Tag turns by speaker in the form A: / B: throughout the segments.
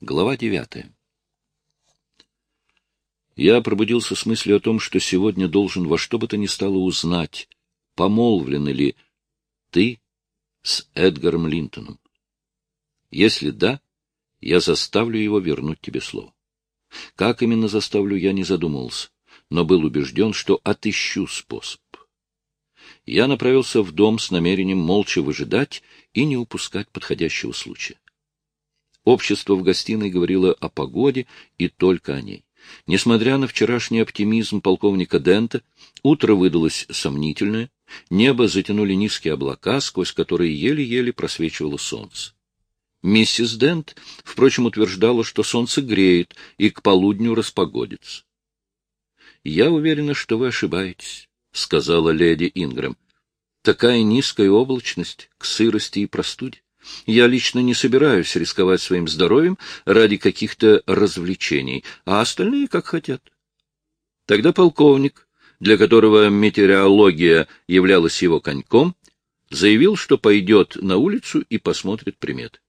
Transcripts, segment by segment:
A: Глава девятая. Я пробудился с мыслью о том, что сегодня должен во что бы то ни стало узнать, помолвлены ли ты с Эдгаром Линтоном. Если да, я заставлю его вернуть тебе слово. Как именно заставлю, я не задумывался, но был убежден, что отыщу способ. Я направился в дом с намерением молча выжидать и не упускать подходящего случая. Общество в гостиной говорило о погоде и только о ней. Несмотря на вчерашний оптимизм полковника Дента, утро выдалось сомнительное, небо затянули низкие облака, сквозь которые еле-еле просвечивало солнце. Миссис Дент, впрочем, утверждала, что солнце греет и к полудню распогодится. — Я уверена, что вы ошибаетесь, — сказала леди Ингрэм. — Такая низкая облачность к сырости и простуде. Я лично не собираюсь рисковать своим здоровьем ради каких-то развлечений, а остальные как хотят. Тогда полковник, для которого метеорология являлась его коньком, заявил, что пойдет на улицу и посмотрит приметы.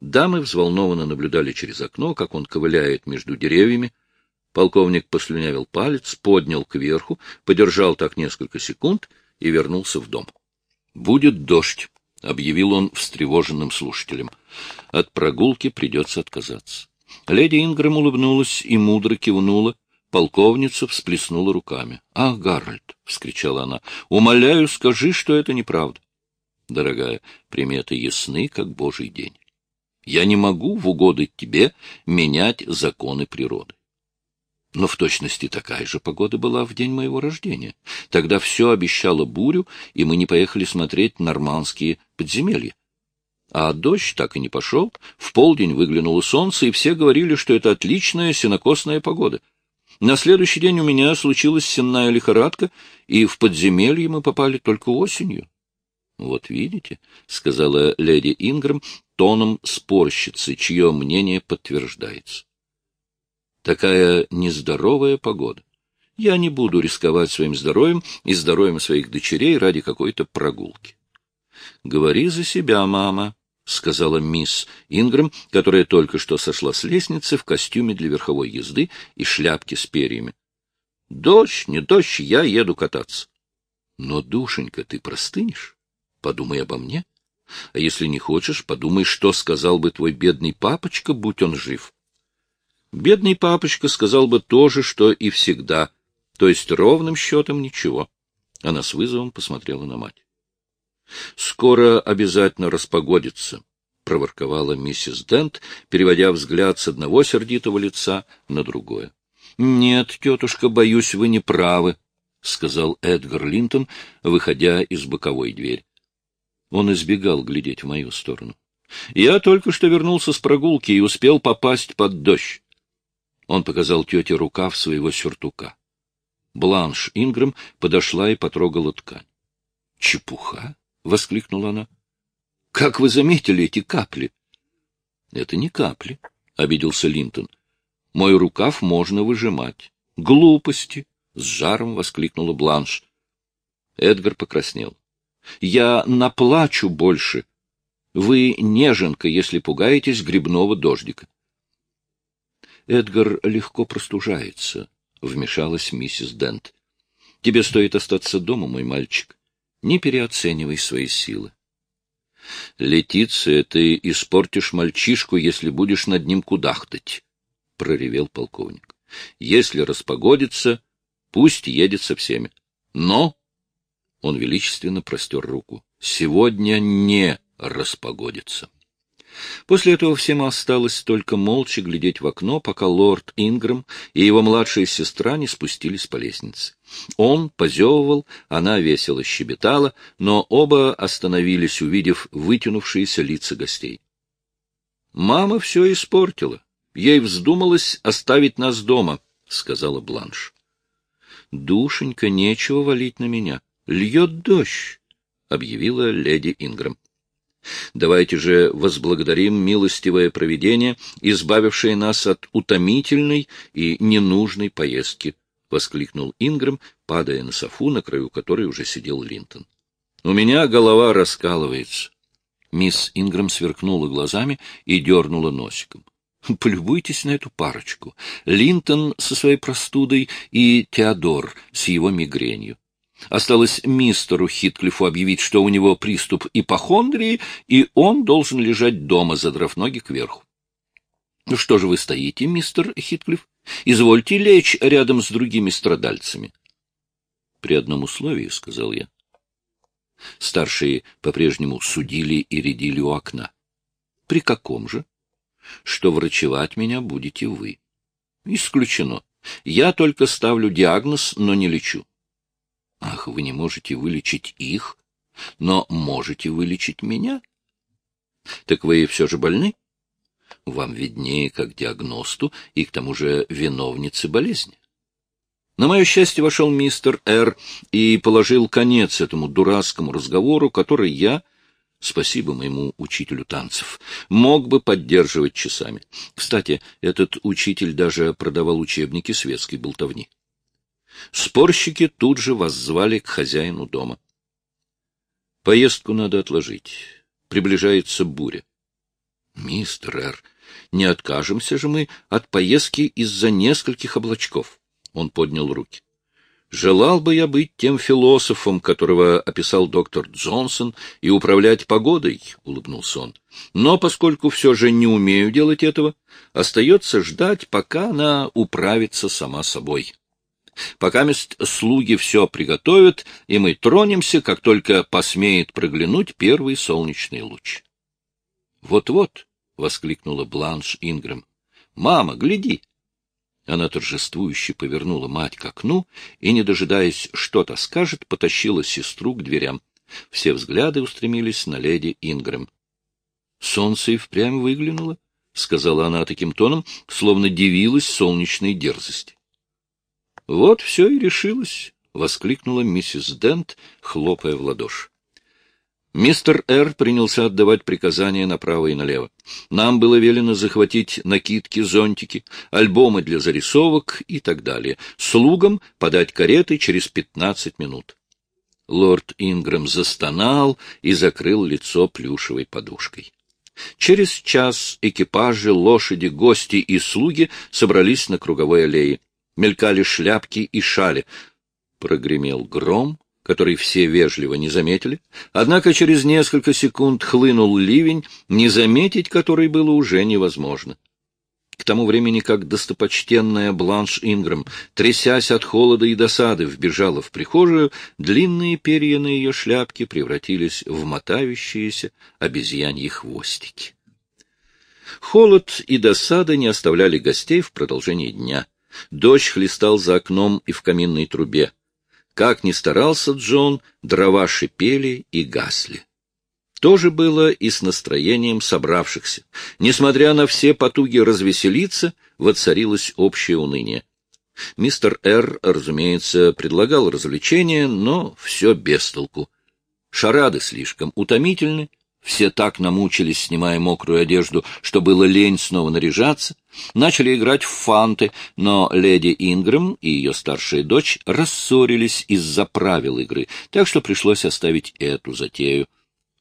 A: Дамы взволнованно наблюдали через окно, как он ковыляет между деревьями. Полковник послюнявил палец, поднял кверху, подержал так несколько секунд и вернулся в дом. — Будет дождь, — объявил он встревоженным слушателям. От прогулки придется отказаться. Леди Ингрэм улыбнулась и мудро кивнула. Полковница всплеснула руками. — Ах, Гарольд! — вскричала она. — Умоляю, скажи, что это неправда. — Дорогая, приметы ясны, как божий день. Я не могу в угоды тебе менять законы природы. Но в точности такая же погода была в день моего рождения. Тогда все обещало бурю, и мы не поехали смотреть нормандские подземелья. А дождь так и не пошел. В полдень выглянуло солнце, и все говорили, что это отличная сенокосная погода. На следующий день у меня случилась сенная лихорадка, и в подземелье мы попали только осенью. — Вот видите, — сказала леди Ингрэм тоном спорщицы, чье мнение подтверждается. Такая нездоровая погода. Я не буду рисковать своим здоровьем и здоровьем своих дочерей ради какой-то прогулки. — Говори за себя, мама, — сказала мисс Ингрэм, которая только что сошла с лестницы в костюме для верховой езды и шляпке с перьями. — Дождь, не дождь, я еду кататься. — Но, душенька, ты простынешь? Подумай обо мне. А если не хочешь, подумай, что сказал бы твой бедный папочка, будь он жив. Бедный папочка сказал бы то же, что и всегда, то есть ровным счетом ничего. Она с вызовом посмотрела на мать. — Скоро обязательно распогодится, — проворковала миссис Дент, переводя взгляд с одного сердитого лица на другое. — Нет, тетушка, боюсь, вы не правы, — сказал Эдгар Линтон, выходя из боковой двери. Он избегал глядеть в мою сторону. — Я только что вернулся с прогулки и успел попасть под дождь. Он показал тете рукав своего сюртука. Бланш Ингрэм подошла и потрогала ткань. — Чепуха! — воскликнула она. — Как вы заметили эти капли? — Это не капли, — обиделся Линтон. — Мой рукав можно выжимать. — Глупости! — с жаром воскликнула Бланш. Эдгар покраснел. — Я наплачу больше. Вы неженка, если пугаетесь грибного дождика. Эдгар легко простужается, — вмешалась миссис Дент. — Тебе стоит остаться дома, мой мальчик. Не переоценивай свои силы. — Летиция, ты испортишь мальчишку, если будешь над ним кудахтать, — проревел полковник. — Если распогодится, пусть едет со всеми. Но... Он величественно простер руку. — Сегодня не распогодится. После этого всем осталось только молча глядеть в окно, пока лорд Ингрэм и его младшая сестра не спустились по лестнице. Он позевывал, она весело щебетала, но оба остановились, увидев вытянувшиеся лица гостей. «Мама все испортила. Ей вздумалось оставить нас дома», — сказала Бланш. «Душенька, нечего валить на меня. Льет дождь», — объявила леди Ингрэм. Давайте же возблагодарим милостивое провидение, избавившее нас от утомительной и ненужной поездки, — воскликнул Ингрэм, падая на софу, на краю которой уже сидел Линтон. — У меня голова раскалывается. Мисс Ингрэм сверкнула глазами и дернула носиком. Полюбуйтесь на эту парочку. Линтон со своей простудой и Теодор с его мигренью. Осталось мистеру Хитклифу объявить, что у него приступ ипохондрии, и он должен лежать дома, задрав ноги кверху. Ну что же вы стоите, мистер Хитклифф? Извольте лечь рядом с другими страдальцами. При одном условии, — сказал я. Старшие по-прежнему судили и рядили у окна. При каком же? Что врачевать меня будете вы. Исключено. Я только ставлю диагноз, но не лечу. Ах, вы не можете вылечить их, но можете вылечить меня? Так вы все же больны? Вам виднее, как диагносту и к тому же виновнице болезни. На мое счастье вошел мистер Р. и положил конец этому дурацкому разговору, который я, спасибо моему учителю танцев, мог бы поддерживать часами. Кстати, этот учитель даже продавал учебники светской болтовни. Спорщики тут же воззвали к хозяину дома. Поездку надо отложить. Приближается буря. Мистер Р., не откажемся же мы от поездки из-за нескольких облачков. Он поднял руки. Желал бы я быть тем философом, которого описал доктор Джонсон, и управлять погодой, — улыбнулся он. Но поскольку все же не умею делать этого, остается ждать, пока она управится сама собой. Пока мест слуги все приготовят, и мы тронемся, как только посмеет проглянуть первый солнечный луч. Вот-вот, — воскликнула Бланш Ингрэм. — Мама, гляди! Она торжествующе повернула мать к окну и, не дожидаясь, что то скажет, потащила сестру к дверям. Все взгляды устремились на леди Ингрэм. — Солнце и впрямь выглянуло, — сказала она таким тоном, словно дивилась солнечной дерзости. — Вот все и решилось, — воскликнула миссис Дент, хлопая в ладоши. Мистер Р. принялся отдавать приказания направо и налево. Нам было велено захватить накидки, зонтики, альбомы для зарисовок и так далее. Слугам подать кареты через пятнадцать минут. Лорд Ингрэм застонал и закрыл лицо плюшевой подушкой. Через час экипажи, лошади, гости и слуги собрались на круговой аллее. Мелькали шляпки и шали. Прогремел гром, который все вежливо не заметили, однако через несколько секунд хлынул ливень, не заметить который было уже невозможно. К тому времени, как достопочтенная Бланш Инграм, трясясь от холода и досады, вбежала в прихожую, длинные перья на ее шляпке превратились в мотающиеся обезьяньи хвостики. Холод и досада не оставляли гостей в продолжении дня. Дождь хлестал за окном и в каминной трубе. Как ни старался Джон, дрова шипели и гасли. То же было и с настроением собравшихся. Несмотря на все потуги развеселиться, воцарилось общее уныние. Мистер Р., разумеется, предлагал развлечения, но все без толку. Шарады слишком утомительны, все так намучились, снимая мокрую одежду, что было лень снова наряжаться. Начали играть в фанты, но леди Ингрэм и ее старшая дочь рассорились из-за правил игры, так что пришлось оставить эту затею.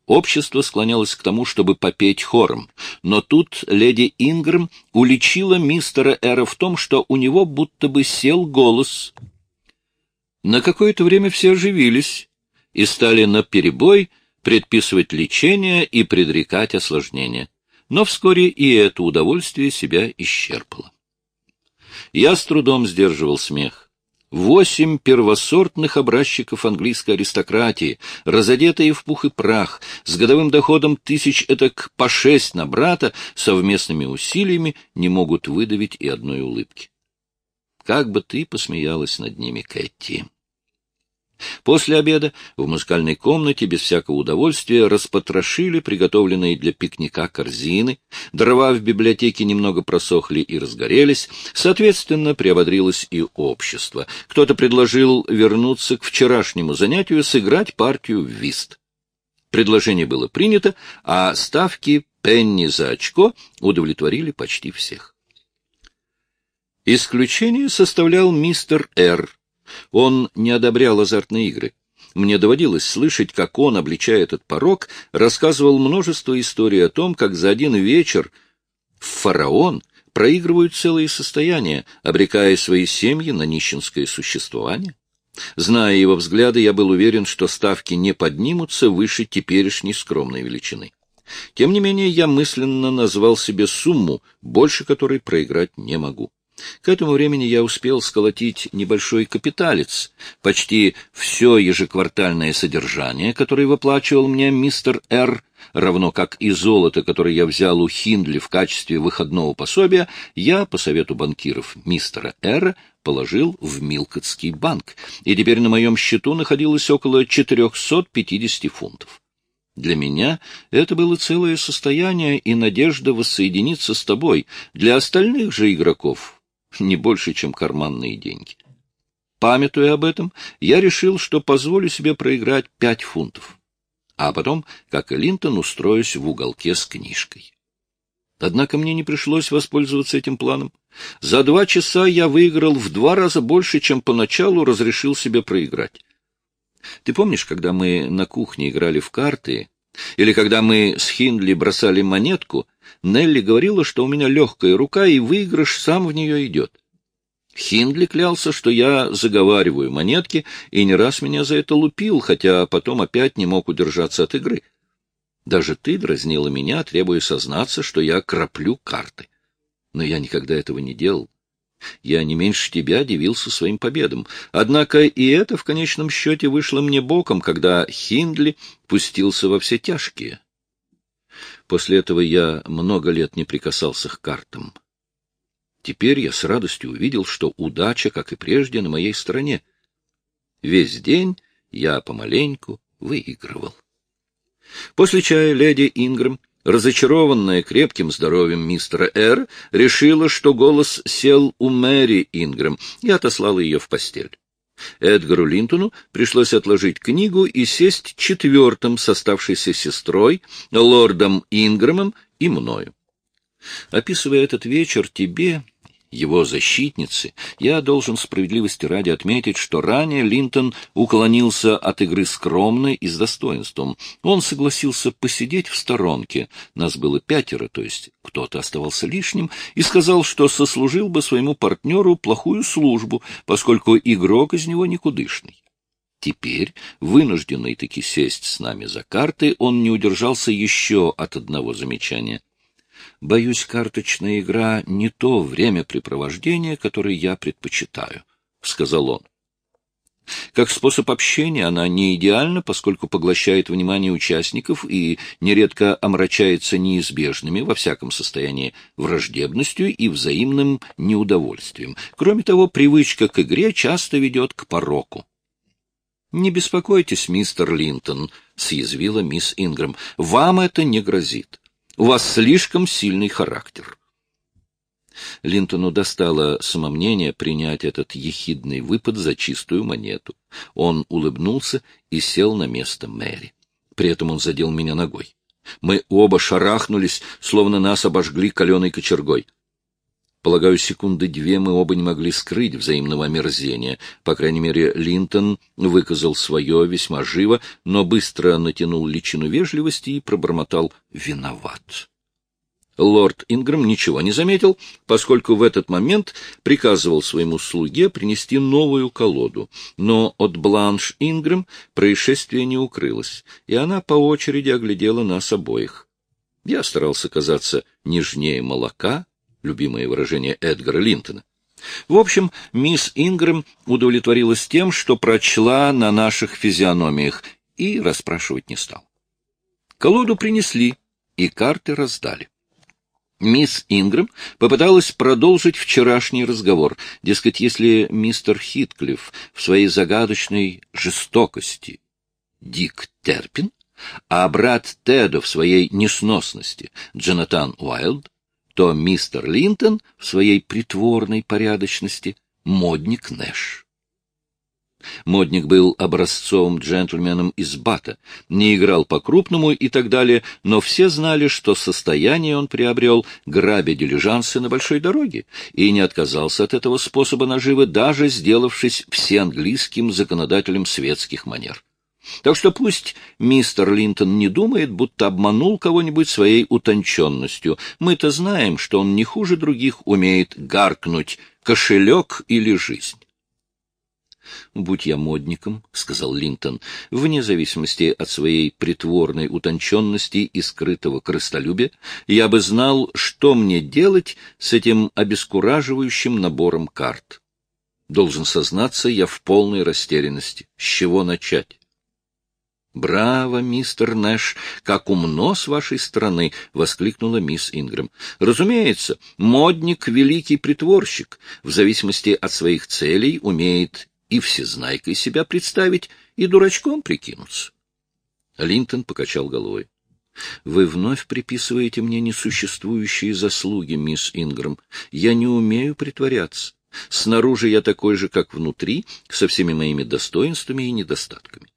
A: Общество склонялось к тому, чтобы попеть хором, но тут леди Ингрэм уличила мистера Эра в том, что у него будто бы сел голос. На какое-то время все оживились и стали наперебой предписывать лечение и предрекать осложнения. Но вскоре и это удовольствие себя исчерпало. Я с трудом сдерживал смех. Восемь первосортных образчиков английской аристократии, разодетые в пух и прах, с годовым доходом тысяч этак по шесть на брата, совместными усилиями не могут выдавить и одной улыбки. Как бы ты посмеялась над ними, Кэти. После обеда в музыкальной комнате без всякого удовольствия распотрошили приготовленные для пикника корзины, дрова в библиотеке немного просохли и разгорелись, соответственно, приободрилось и общество. Кто-то предложил вернуться к вчерашнему занятию, сыграть партию в вист. Предложение было принято, а ставки пенни за очко удовлетворили почти всех. Исключение составлял мистер Р., он не одобрял азартные игры. мне доводилось слышать, как он, обличая этот порог, рассказывал множество историй о том, как за один вечер в фараон проигрывают целые состояния, обрекая свои семьи на нищенское существование. Зная его взгляды, я был уверен, что ставки не поднимутся выше теперешней скромной величины. Тем не менее, я мысленно назвал себе сумму, больше которой проиграть не могу. К этому времени я успел сколотить небольшой капиталец, почти все ежеквартальное содержание, которое выплачивал мне мистер Р., равно как и золото, которое я взял у Хиндли в качестве выходного пособия, я, по совету банкиров мистера Р., положил в Милкотский банк, и теперь на моем счету находилось около 450 фунтов. Для меня это было целое состояние и надежда воссоединиться с тобой. Для остальных же игроков не больше, чем карманные деньги. Памятуя об этом, я решил, что позволю себе проиграть пять фунтов. А потом, как и Линтон, устроюсь в уголке с книжкой. Однако мне не пришлось воспользоваться этим планом. За два часа я выиграл в два раза больше, чем поначалу разрешил себе проиграть. Ты помнишь, когда мы на кухне играли в карты, или когда мы с Хиндли бросали монетку, Нелли говорила, что у меня легкая рука, и выигрыш сам в нее идет. Хиндли клялся, что я заговариваю монетки, и не раз меня за это лупил, хотя потом опять не мог удержаться от игры. Даже ты дразнила меня, требуя сознаться, что я краплю карты. Но я никогда этого не делал. Я не меньше тебя дивился своим победам. Однако и это в конечном счете вышло мне боком, когда Хиндли пустился во все тяжкие. После этого я много лет не прикасался к картам. Теперь я с радостью увидел, что удача, как и прежде, на моей стороне. Весь день я помаленьку выигрывал. После чая леди Ингрэм разочарованная крепким здоровьем мистера Р., решила, что голос сел у Мэри Ингрэм и отослала ее в постель. Эдгару Линтону пришлось отложить книгу и сесть четвертым с оставшейся сестрой, лордом Ингрэмом и мною. Описывая этот вечер тебе, его защитницы, я должен справедливости ради отметить, что ранее Линтон уклонился от игры скромно и с достоинством. Он согласился посидеть в сторонке, нас было пятеро, то есть кто-то оставался лишним, и сказал, что сослужил бы своему партнеру плохую службу, поскольку игрок из него никудышный. Теперь, вынужденный таки сесть с нами за карты, он не удержался еще от одного замечания — Боюсь, карточная игра — не то времяпрепровождение, которое я предпочитаю, — сказал он. Как способ общения она не идеальна, поскольку поглощает внимание участников и нередко омрачается неизбежными, во всяком состоянии, враждебностью и взаимным неудовольствием. Кроме того, привычка к игре часто ведет к пороку. «Не беспокойтесь, мистер Линтон», — съязвила мисс Ингрэм, — «вам это не грозит. У вас слишком сильный характер. Линтону достало самомнение принять этот ехидный выпад за чистую монету. Он улыбнулся и сел на место Мэри. При этом он задел меня ногой. Мы оба шарахнулись, словно нас обожгли каленой кочергой. Полагаю, секунды две мы оба не могли скрыть взаимного омерзения. По крайней мере, Линтон выказал свое весьма живо, но быстро натянул личину вежливости и пробормотал «виноват». Лорд Ингрэм ничего не заметил, поскольку в этот момент приказывал своему слуге принести новую колоду. Но от Бланш Ингрэм происшествие не укрылось, и она по очереди оглядела нас обоих. Я старался казаться нежнее молока, любимое выражение Эдгара Линтона. В общем, мисс Ингрэм удовлетворилась тем, что прочла на наших физиономиях, и расспрашивать не стал. Колоду принесли, и карты раздали. Мисс Ингрэм попыталась продолжить вчерашний разговор. Дескать, если мистер Хитклифф в своей загадочной жестокости Дик Терпин, а брат Теда в своей несносности Джонатан Уайлд, то мистер Линтон в своей притворной порядочности модник Нэш. Модник был образцовым джентльменом из Бата, не играл по-крупному и так далее, но все знали, что состояние он приобрел, грабя дилижансы на большой дороге, и не отказался от этого способа наживы, даже сделавшись всеанглийским законодателем светских манер. Так что пусть мистер Линтон не думает, будто обманул кого-нибудь своей утонченностью. Мы-то знаем, что он не хуже других умеет гаркнуть кошелек или жизнь. «Будь я модником», — сказал Линтон, — «вне зависимости от своей притворной утонченности и скрытого крыстолюбия, я бы знал, что мне делать с этим обескураживающим набором карт. Должен сознаться, я в полной растерянности. С чего начать?» «Браво, мистер Нэш! Как умно с вашей стороны!» — воскликнула мисс Ингрэм. «Разумеется, модник — великий притворщик. В зависимости от своих целей умеет и всезнайкой себя представить, и дурачком прикинуться». Линтон покачал головой. «Вы вновь приписываете мне несуществующие заслуги, мисс Ингрэм. Я не умею притворяться. Снаружи я такой же, как внутри, со всеми моими достоинствами и недостатками.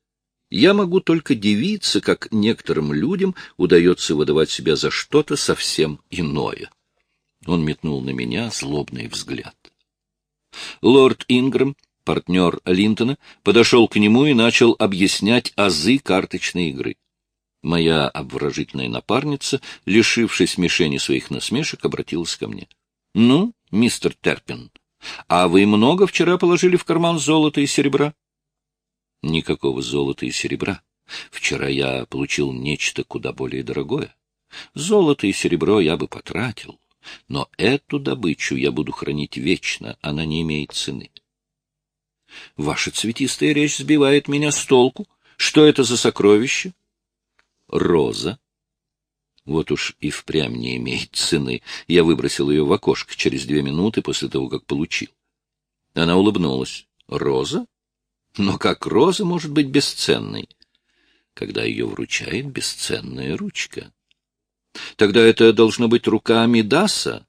A: Я могу только дивиться, как некоторым людям удается выдавать себя за что-то совсем иное. Он метнул на меня злобный взгляд. Лорд Ингрэм, партнер Линтона, подошел к нему и начал объяснять азы карточной игры. Моя обворожительная напарница, лишившись мишени своих насмешек, обратилась ко мне. — Ну, мистер Терпин, а вы много вчера положили в карман золота и серебра? Никакого золота и серебра. Вчера я получил нечто куда более дорогое. Золото и серебро я бы потратил, но эту добычу я буду хранить вечно, она не имеет цены. Ваша цветистая речь сбивает меня с толку. Что это за сокровище? Роза. Вот уж и впрямь не имеет цены. Я выбросил ее в окошко через две минуты после того, как получил. Она улыбнулась. Роза? Но как роза может быть бесценной, когда ее вручает бесценная ручка? Тогда это должно быть рука Мидаса.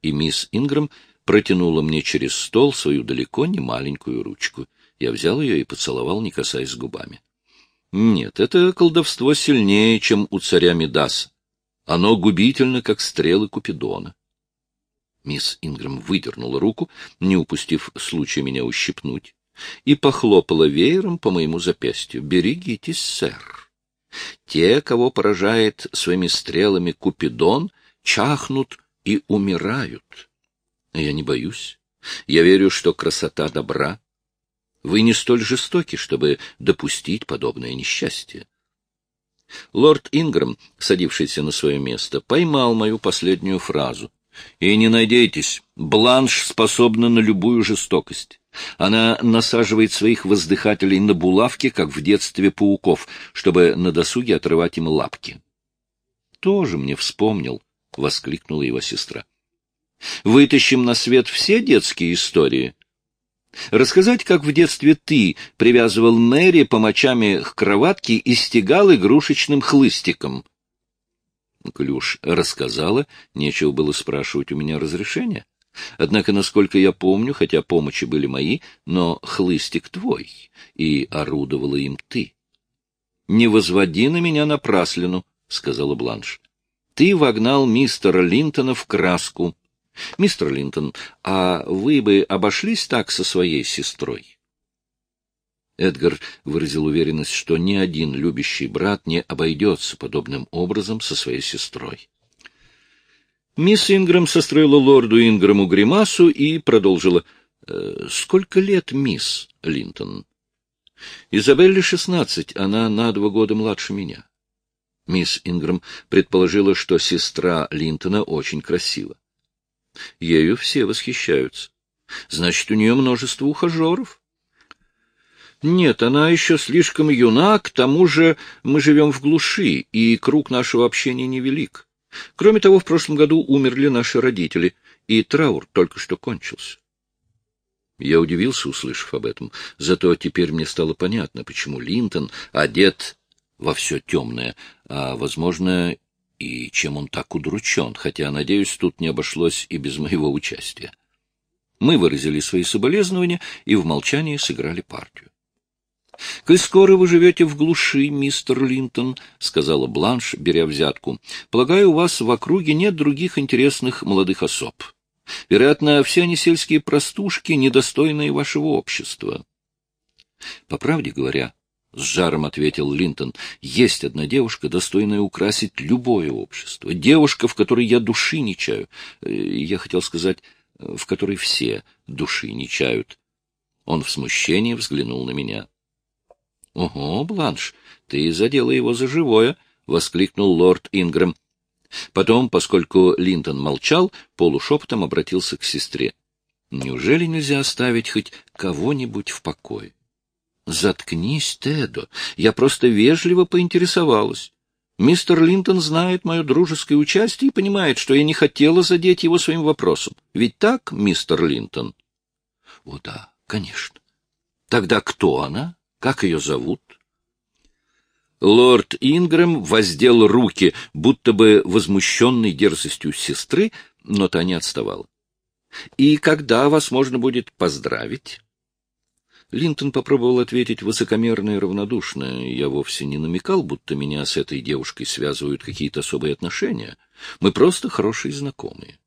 A: И мисс Инграм протянула мне через стол свою далеко не маленькую ручку. Я взял ее и поцеловал, не касаясь губами. Нет, это колдовство сильнее, чем у царя Мидаса. Оно губительно, как стрелы Купидона. Мисс Инграм выдернула руку, не упустив случая меня ущипнуть и похлопала веером по моему запястью. «Берегитесь, сэр. Те, кого поражает своими стрелами Купидон, чахнут и умирают. Я не боюсь. Я верю, что красота добра. Вы не столь жестоки, чтобы допустить подобное несчастье. Лорд Инграм, садившийся на свое место, поймал мою последнюю фразу. «И не надейтесь, Бланш способна на любую жестокость. Она насаживает своих воздыхателей на булавки, как в детстве пауков, чтобы на досуге отрывать им лапки. — Тоже мне вспомнил, — воскликнула его сестра. — Вытащим на свет все детские истории. Рассказать, как в детстве ты привязывал Мэри помочами к кроватке и стегал игрушечным хлыстиком. Клюш рассказала, нечего было спрашивать у меня разрешения. Однако, насколько я помню, хотя помощи были мои, но хлыстик твой, и орудовала им ты. — Не возводи на меня напраслину, — сказала Бланш. — Ты вогнал мистера Линтона в краску. Мистер Линтон, а вы бы обошлись так со своей сестрой? Эдгар выразил уверенность, что ни один любящий брат не обойдется подобным образом со своей сестрой. Мисс Ингрэм состроила лорду Ингрэму гримасу и продолжила. «Э, — Сколько лет мисс Линтон? — Изабелле шестнадцать, она на два года младше меня. Мисс Ингрэм предположила, что сестра Линтона очень красива. Ею все восхищаются. Значит, у нее множество ухажеров. Нет, она еще слишком юна, к тому же мы живем в глуши, и круг нашего общения невелик. Кроме того, в прошлом году умерли наши родители, и траур только что кончился. Я удивился, услышав об этом, зато теперь мне стало понятно, почему Линтон одет во все темное, а, возможно, и чем он так удручен, хотя, надеюсь, тут не обошлось и без моего участия. Мы выразили свои соболезнования и в молчании сыграли партию. — Коль скоро вы живете в глуши, мистер Линтон, — сказала Бланш, беря взятку, — полагаю, у вас в округе нет других интересных молодых особ. Вероятно, все они сельские простушки, недостойные вашего общества. По правде говоря, — с жаром ответил Линтон. — Есть одна девушка, достойная украсить любое общество. Девушка, в которой я души не чаю. Э, я хотел сказать, э, в которой все души не чают. Он в смущении взглянул на меня. — Ого, Бланш, ты задела его за живое! — воскликнул лорд Ингрэм. Потом, поскольку Линтон молчал, полушепотом обратился к сестре. — Неужели нельзя оставить хоть кого-нибудь в покое? Заткнись, Тедо. Я просто вежливо поинтересовалась. Мистер Линтон знает мое дружеское участие и понимает, что я не хотела задеть его своим вопросом. Ведь так, мистер Линтон? О, да, конечно. Тогда кто она? Как ее зовут? Лорд Ингрэм воздел руки, будто бы возмущенный дерзостью сестры, но та не отставала. — И когда вас можно будет поздравить? Линтон попробовал ответить высокомерно и равнодушно. Я вовсе не намекал, будто меня с этой девушкой связывают какие-то особые отношения. Мы просто хорошие знакомые.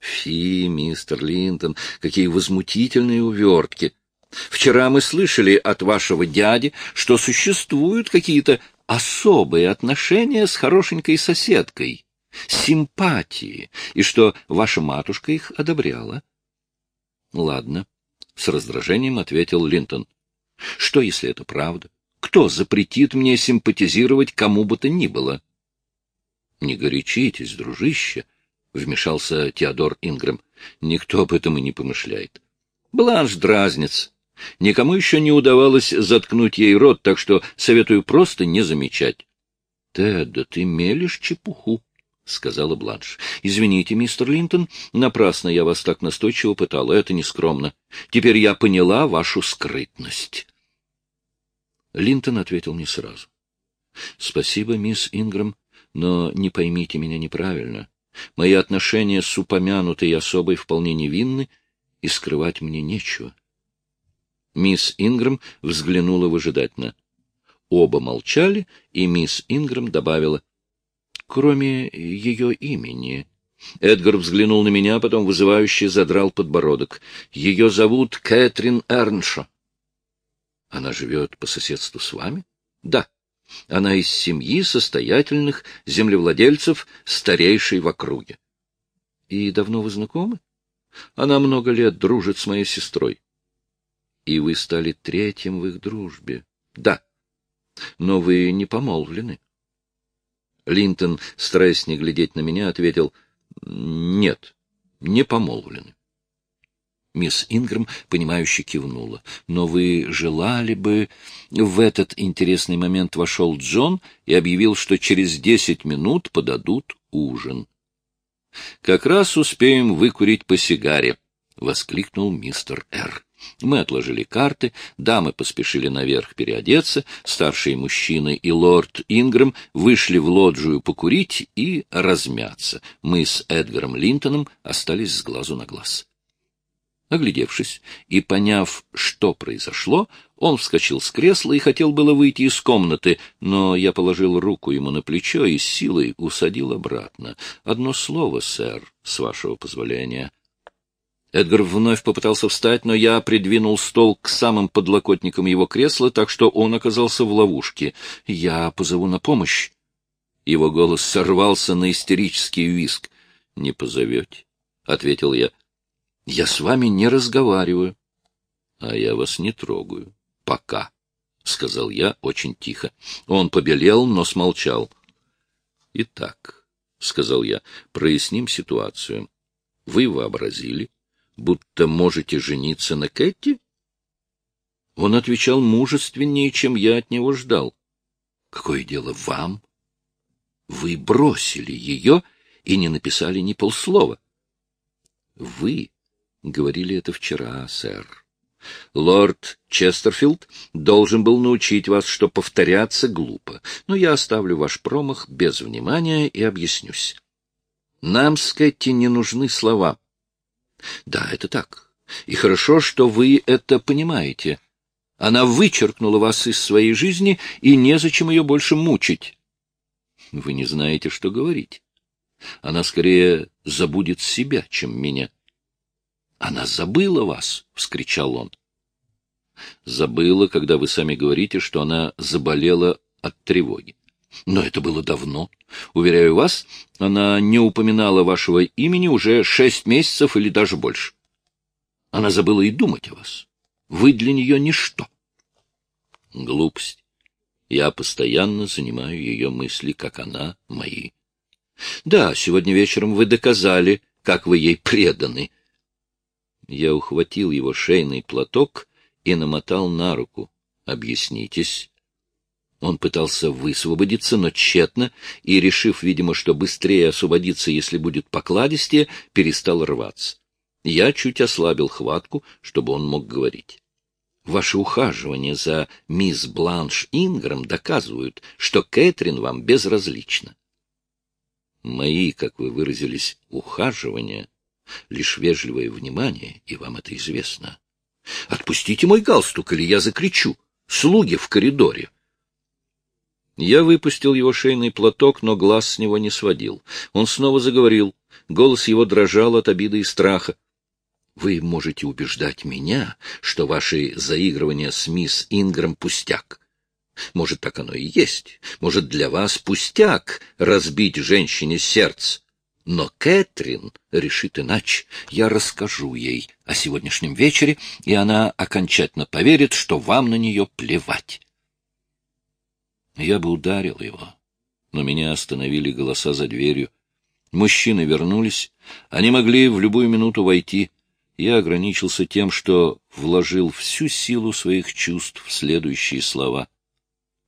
A: Фи, мистер Линтон, какие возмутительные увертки! Вчера мы слышали от вашего дяди, что существуют какие-то особые отношения с хорошенькой соседкой, симпатии, и что ваша матушка их одобряла. Ладно, с раздражением ответил Линтон. Что, если это правда? Кто запретит мне симпатизировать кому бы то ни было? Не горячитесь, дружище, вмешался Теодор Ингрэм. Никто об этом и не помышляет. Бланш дразнится. Никому еще не удавалось заткнуть ей рот, так что советую просто не замечать. — Тед, да ты мелешь чепуху. — сказала Бланш. — Извините, мистер Линтон, напрасно я вас так настойчиво пытала, это нескромно. Теперь я поняла вашу скрытность. Линтон ответил не сразу. — Спасибо, мисс Ингрэм, но не поймите меня неправильно. Мои отношения с упомянутой особой вполне невинны, и скрывать мне нечего. Мисс Ингрэм взглянула выжидательно. Оба молчали, и мисс Ингрэм добавила — кроме ее имени. Эдгар взглянул на меня, потом вызывающе задрал подбородок. Ее зовут Кэтрин Эрншо. Она живет по соседству с вами? Да. Она из семьи состоятельных землевладельцев, старейшей в округе. И давно вы знакомы? Она много лет дружит с моей сестрой. И вы стали третьим в их дружбе? Да. Но вы не помолвлены. Линтон, стараясь не глядеть на меня, ответил, — Нет, не помолвлены. Мисс Ингрэм, понимающе кивнула. — Но вы желали бы... В этот интересный момент вошел Джон и объявил, что через десять минут подадут ужин. — Как раз успеем выкурить по сигаре, — воскликнул мистер Р. Мы отложили карты, дамы поспешили наверх переодеться, старшие мужчины и лорд Ингрэм вышли в лоджию покурить и размяться. Мы с Эдгаром Линтоном остались с глазу на глаз. Оглядевшись и поняв, что произошло, он вскочил с кресла и хотел было выйти из комнаты, но я положил руку ему на плечо и силой усадил обратно. Одно слово, сэр, с вашего позволения — Эдгар вновь попытался встать, но я придвинул стол к самым подлокотникам его кресла, так что он оказался в ловушке. «Я позову на помощь». Его голос сорвался на истерический виск. «Не позовете», — ответил я. «Я с вами не разговариваю». «А я вас не трогаю. Пока», — сказал я очень тихо. Он побелел, но смолчал. «Итак», — сказал я, — «проясним ситуацию. Вы вообразили, будто можете жениться на Кэти? Он отвечал мужественнее, чем я от него ждал. — Какое дело вам? Вы бросили ее и не написали ни полслова. — Вы говорили это вчера, сэр. Лорд Честерфилд должен был научить вас, что повторяться глупо, но я оставлю ваш промах без внимания и объяснюсь. Нам с Кэти не нужны слова. Да, это так. И хорошо, что вы это понимаете. Она вычеркнула вас из своей жизни, и незачем ее больше мучить. Вы не знаете, что говорить. Она скорее забудет себя, чем меня. Она забыла вас, — вскричал он. Забыла, когда вы сами говорите, что она заболела от тревоги. Но это было давно. Уверяю вас, она не упоминала вашего имени уже шесть месяцев или даже больше. Она забыла и думать о вас. Вы для нее ничто. Глупость. Я постоянно занимаю ее мысли, как она мои. Да, сегодня вечером вы доказали, как вы ей преданы. Я ухватил его шейный платок и намотал на руку. Объяснитесь. Он пытался высвободиться, но тщетно, и, решив, видимо, что быстрее освободиться, если будет покладистее, перестал рваться. Я чуть ослабил хватку, чтобы он мог говорить. Ваши ухаживания за мисс Бланш Инграм доказывают, что Кэтрин вам безразлична. Мои, как вы выразились, ухаживания — лишь вежливое внимание, и вам это известно. Отпустите мой галстук, или я закричу. Слуги в коридоре. Я выпустил его шейный платок, но глаз с него не сводил. Он снова заговорил. Голос его дрожал от обиды и страха. Вы можете убеждать меня, что ваши заигрывания с мисс Инграм пустяк. Может, так оно и есть. Может, для вас пустяк разбить женщине сердце. Но Кэтрин решит иначе. Я расскажу ей о сегодняшнем вечере, и она окончательно поверит, что вам на нее плевать. Я бы ударил его, но меня остановили голоса за дверью. Мужчины вернулись. Они могли в любую минуту войти. Я ограничился тем, что вложил всю силу своих чувств в следующие слова.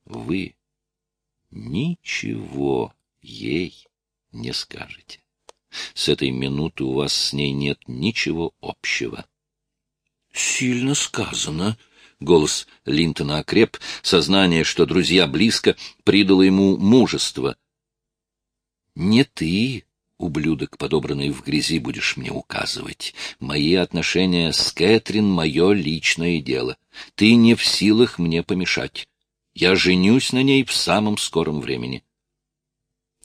A: Вы ничего ей не скажете. С этой минуты у вас с ней нет ничего общего. — Сильно сказано. Голос Линтона окреп, сознание, что друзья близко, придало ему мужество. — Не ты, ублюдок, подобранный в грязи, будешь мне указывать. Мои отношения с Кэтрин — мое личное дело. Ты не в силах мне помешать. Я женюсь на ней в самом скором времени.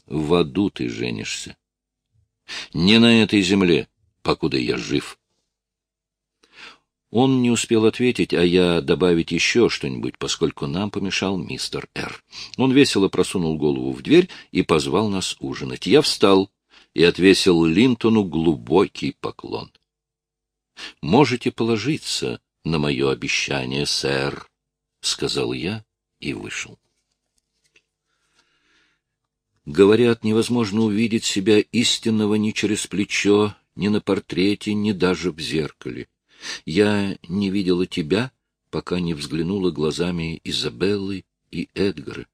A: В аду ты женишься. Не на этой земле, покуда я жив. Он не успел ответить, а я добавить еще что-нибудь, поскольку нам помешал мистер Р. Он весело просунул голову в дверь и позвал нас ужинать. Я встал и отвесил Линтону глубокий поклон. — Можете положиться на мое обещание, сэр, — сказал я и вышел. Говорят, невозможно увидеть себя истинного ни через плечо, ни на портрете, ни даже в зеркале. Я не видела тебя, пока не взглянула глазами Изабеллы и Эдгара.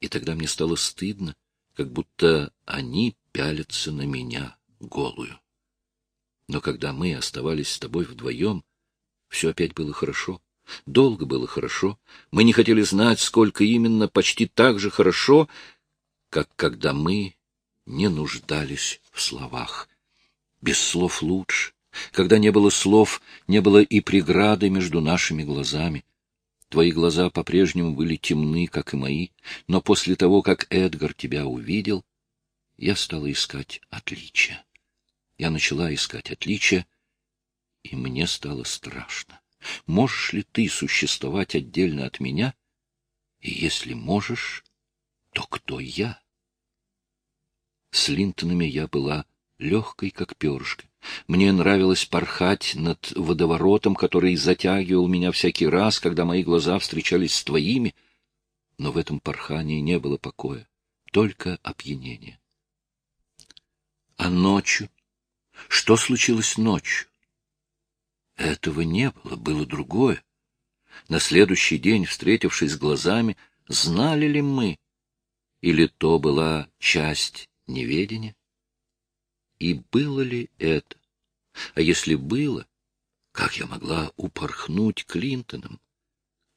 A: И тогда мне стало стыдно, как будто они пялятся на меня голую. Но когда мы оставались с тобой вдвоем, все опять было хорошо. Долго было хорошо. Мы не хотели знать, сколько именно, почти так же хорошо, как когда мы не нуждались в словах. Без слов лучше. Когда не было слов, не было и преграды между нашими глазами. Твои глаза по-прежнему были темны, как и мои, но после того, как Эдгар тебя увидел, я стала искать отличия. Я начала искать отличия, и мне стало страшно. Можешь ли ты существовать отдельно от меня? И если можешь, то кто я? С Линтонами я была легкой, как перышко. Мне нравилось порхать над водоворотом, который затягивал меня всякий раз, когда мои глаза встречались с твоими, но в этом порхании не было покоя, только опьянение. А ночью? Что случилось ночью? Этого не было, было другое. На следующий день, встретившись глазами, знали ли мы, или то была часть неведения? И было ли это? А если было, как я могла упорхнуть Клинтоном?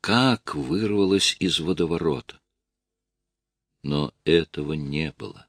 A: Как вырвалась из водоворота? Но этого не было.